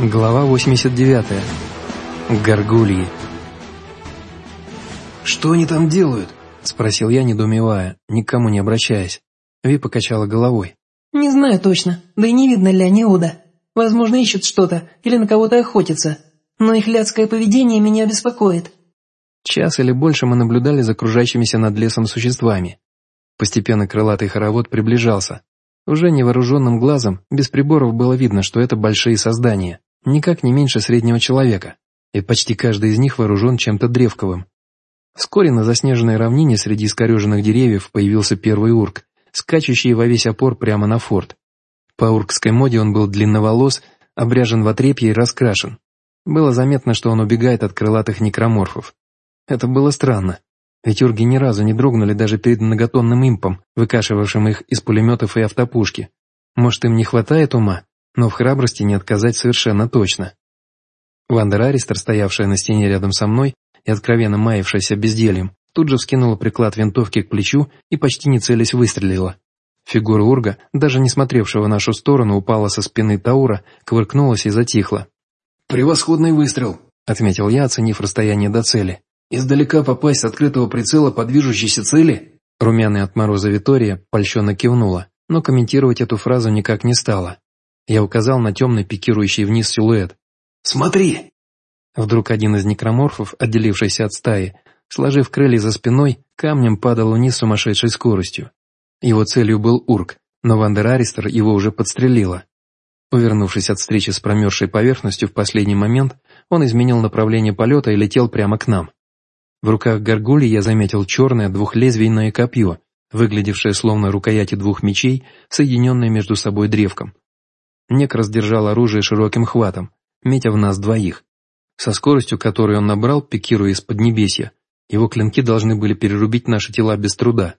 Глава 89. Горгульи. «Что они там делают?» — спросил я, недоумевая, никому не обращаясь. Ви покачала головой. «Не знаю точно, да и не видно ли Неуда. Возможно, ищут что-то или на кого-то охотятся. Но их лядское поведение меня беспокоит». Час или больше мы наблюдали за окружающимися над лесом существами. Постепенно крылатый хоровод приближался. Уже невооруженным глазом, без приборов было видно, что это большие создания, никак не меньше среднего человека, и почти каждый из них вооружен чем-то древковым. Вскоре на заснеженной равнине среди искореженных деревьев появился первый урк, скачущий во весь опор прямо на форт. По уркской моде он был длинноволос, обряжен в отрепье и раскрашен. Было заметно, что он убегает от крылатых некроморфов. Это было странно, ведь урги ни разу не дрогнули даже перед многотонным импом, выкашивавшим их из пулеметов и автопушки. Может, им не хватает ума, но в храбрости не отказать совершенно точно. Вандер Аристер, стоявшая на стене рядом со мной и откровенно маявшаяся бездельем, тут же вскинула приклад винтовки к плечу и почти не целясь выстрелила. Фигура Урга, даже не смотревшего в нашу сторону, упала со спины Таура, кувыркнулась и затихла. «Превосходный выстрел», — отметил я, оценив расстояние до цели. Издалека попасть с открытого прицела по движущейся цели? Румяная от мороза Витория польщенно кивнула, но комментировать эту фразу никак не стала. Я указал на темный пикирующий вниз силуэт. «Смотри!» Вдруг один из некроморфов, отделившийся от стаи, сложив крылья за спиной, камнем падал вниз сумасшедшей скоростью. Его целью был Урк, но Вандер Аристер его уже подстрелила. Увернувшись от встречи с промерзшей поверхностью в последний момент, он изменил направление полета и летел прямо к нам. В руках горгули я заметил черное двухлезвийное копье, выглядевшее словно рукояти двух мечей, соединенные между собой древком. Нек раздержал оружие широким хватом, метя в нас двоих. Со скоростью, которой он набрал, пикируя из под небесья, его клинки должны были перерубить наши тела без труда.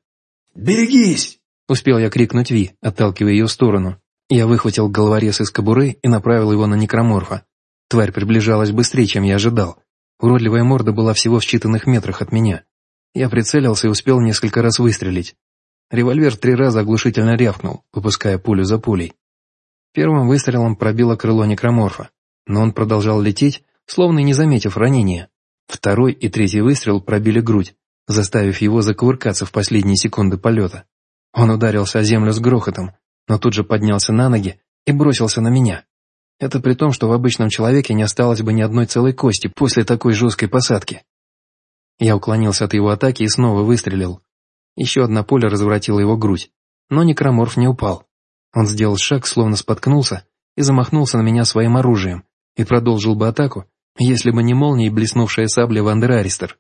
«Берегись!» — успел я крикнуть Ви, отталкивая ее в сторону. Я выхватил головорез из кобуры и направил его на некроморфа. Тварь приближалась быстрее, чем я ожидал. Уродливая морда была всего в считанных метрах от меня. Я прицелился и успел несколько раз выстрелить. Револьвер три раза оглушительно рявкнул, выпуская пулю за пулей. Первым выстрелом пробило крыло некроморфа, но он продолжал лететь, словно не заметив ранения. Второй и третий выстрел пробили грудь, заставив его закувыркаться в последние секунды полета. Он ударился о землю с грохотом, но тут же поднялся на ноги и бросился на меня. Это при том, что в обычном человеке не осталось бы ни одной целой кости после такой жесткой посадки. Я уклонился от его атаки и снова выстрелил. Еще одна пуля разворотила его грудь, но некроморф не упал. Он сделал шаг, словно споткнулся, и замахнулся на меня своим оружием, и продолжил бы атаку, если бы не молния и блеснувшая сабля Вандераристер.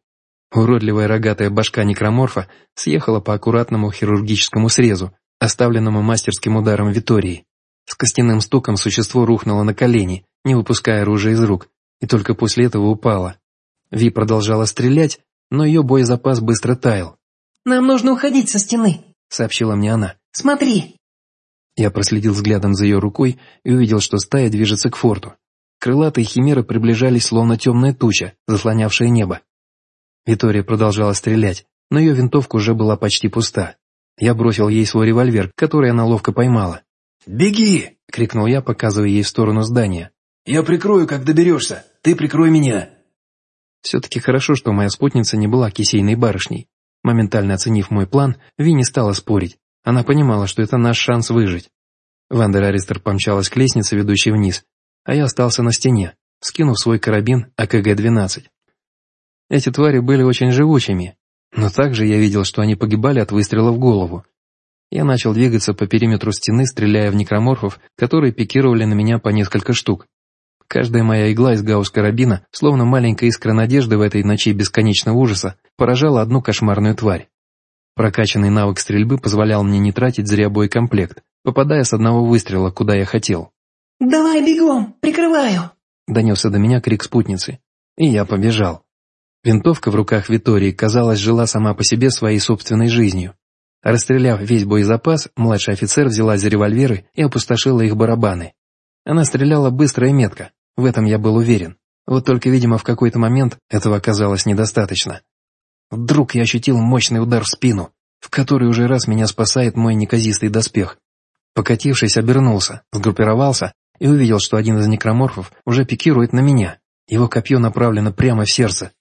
Уродливая рогатая башка некроморфа съехала по аккуратному хирургическому срезу, оставленному мастерским ударом Витории. С костяным стуком существо рухнуло на колени, не выпуская оружие из рук, и только после этого упало. Ви продолжала стрелять, но ее боезапас быстро таял. «Нам нужно уходить со стены», — сообщила мне она. «Смотри». Я проследил взглядом за ее рукой и увидел, что стая движется к форту. Крылатые химеры приближались, словно темная туча, заслонявшая небо. Витория продолжала стрелять, но ее винтовка уже была почти пуста. Я бросил ей свой револьвер, который она ловко поймала. «Беги!» — крикнул я, показывая ей в сторону здания. «Я прикрою, как доберешься. Ты прикрой меня!» Все-таки хорошо, что моя спутница не была кисейной барышней. Моментально оценив мой план, Ви не стала спорить. Она понимала, что это наш шанс выжить. Вандер Аристер помчалась к лестнице, ведущей вниз, а я остался на стене, скинув свой карабин АКГ-12. Эти твари были очень живучими, но также я видел, что они погибали от выстрела в голову, я начал двигаться по периметру стены, стреляя в некроморфов, которые пикировали на меня по несколько штук. Каждая моя игла из гаусс-карабина, словно маленькая искра надежды в этой ночи бесконечного ужаса, поражала одну кошмарную тварь. Прокачанный навык стрельбы позволял мне не тратить зря боекомплект, попадая с одного выстрела, куда я хотел. «Давай бегом, прикрываю!» Донесся до меня крик спутницы. И я побежал. Винтовка в руках Витории, казалось, жила сама по себе своей собственной жизнью. Расстреляв весь боезапас, младший офицер взялась за револьверы и опустошила их барабаны. Она стреляла быстро и метко, в этом я был уверен. Вот только, видимо, в какой-то момент этого оказалось недостаточно. Вдруг я ощутил мощный удар в спину, в который уже раз меня спасает мой неказистый доспех. Покатившись, обернулся, сгруппировался и увидел, что один из некроморфов уже пикирует на меня. Его копье направлено прямо в сердце.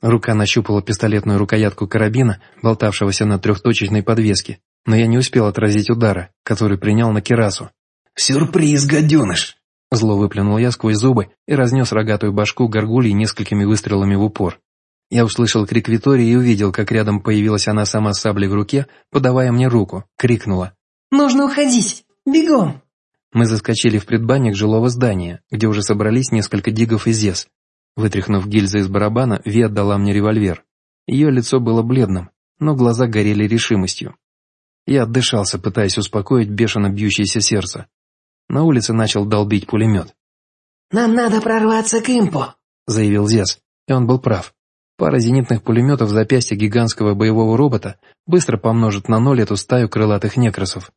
Рука нащупала пистолетную рукоятку карабина, болтавшегося на трехточечной подвеске, но я не успел отразить удара, который принял на керасу. «Сюрприз, гаденыш!» Зло выплюнул я сквозь зубы и разнес рогатую башку горгулей несколькими выстрелами в упор. Я услышал крик Витории и увидел, как рядом появилась она сама с саблей в руке, подавая мне руку, крикнула. «Нужно уходить! Бегом!» Мы заскочили в предбанник жилого здания, где уже собрались несколько дигов и зес. Вытряхнув гильзы из барабана, Ви отдала мне револьвер. Ее лицо было бледным, но глаза горели решимостью. Я отдышался, пытаясь успокоить бешено бьющееся сердце. На улице начал долбить пулемет. «Нам надо прорваться к импу», — заявил Зес, и он был прав. Пара зенитных пулеметов в запястье гигантского боевого робота быстро помножит на ноль эту стаю крылатых некросов.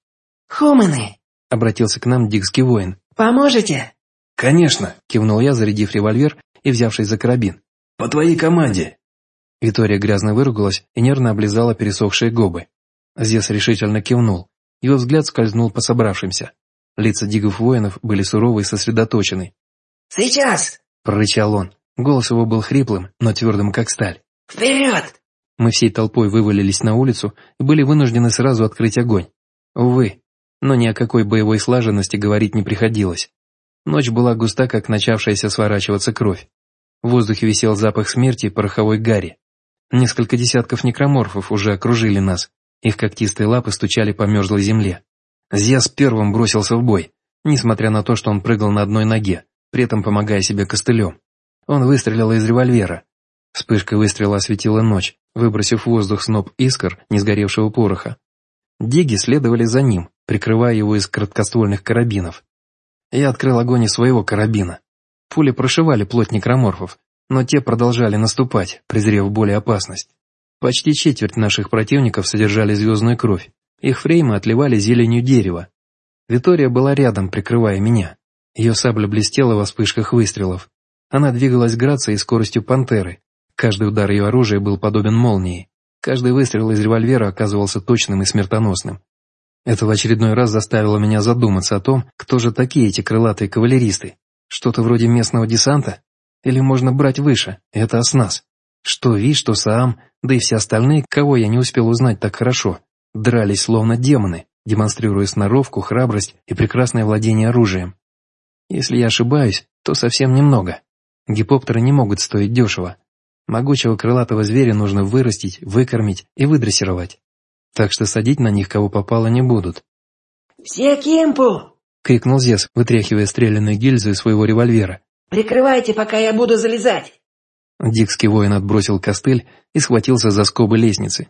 «Хумены!» — обратился к нам дикский воин. «Поможете?» «Конечно!» — кивнул я, зарядив револьвер и взявшись за карабин. «По твоей команде!» Витория грязно выругалась и нервно облизала пересохшие губы. Зес решительно кивнул. Его взгляд скользнул по собравшимся. Лица дигов воинов были суровы и сосредоточены. «Сейчас!» — прорычал он. Голос его был хриплым, но твердым, как сталь. «Вперед!» Мы всей толпой вывалились на улицу и были вынуждены сразу открыть огонь. Увы, но ни о какой боевой слаженности говорить не приходилось. Ночь была густа, как начавшаяся сворачиваться кровь. В воздухе висел запах смерти и пороховой гари. Несколько десятков некроморфов уже окружили нас. Их когтистые лапы стучали по мерзлой земле. Зяс первым бросился в бой, несмотря на то, что он прыгал на одной ноге, при этом помогая себе костылем. Он выстрелил из револьвера. Вспышка выстрела осветила ночь, выбросив в воздух сноп искр несгоревшего пороха. Диги следовали за ним, прикрывая его из краткоствольных карабинов. Я открыл огонь из своего карабина. Пули прошивали плоть некроморфов, но те продолжали наступать, презрев боль и опасность. Почти четверть наших противников содержали звездную кровь. Их фреймы отливали зеленью дерева. Витория была рядом, прикрывая меня. Ее сабля блестела во вспышках выстрелов. Она двигалась грацией и скоростью пантеры. Каждый удар ее оружия был подобен молнии. Каждый выстрел из револьвера оказывался точным и смертоносным. Это в очередной раз заставило меня задуматься о том, кто же такие эти крылатые кавалеристы. Что-то вроде местного десанта? Или можно брать выше, это оснас? Что Ви, что Саам, да и все остальные, кого я не успел узнать так хорошо, дрались словно демоны, демонстрируя сноровку, храбрость и прекрасное владение оружием. Если я ошибаюсь, то совсем немного. Гипоптеры не могут стоить дешево. Могучего крылатого зверя нужно вырастить, выкормить и выдрессировать. Так что садить на них кого попало не будут. «Все к импу!» — крикнул Зес, вытряхивая стрелянную гильзу из своего револьвера. «Прикрывайте, пока я буду залезать!» Дикский воин отбросил костыль и схватился за скобы лестницы.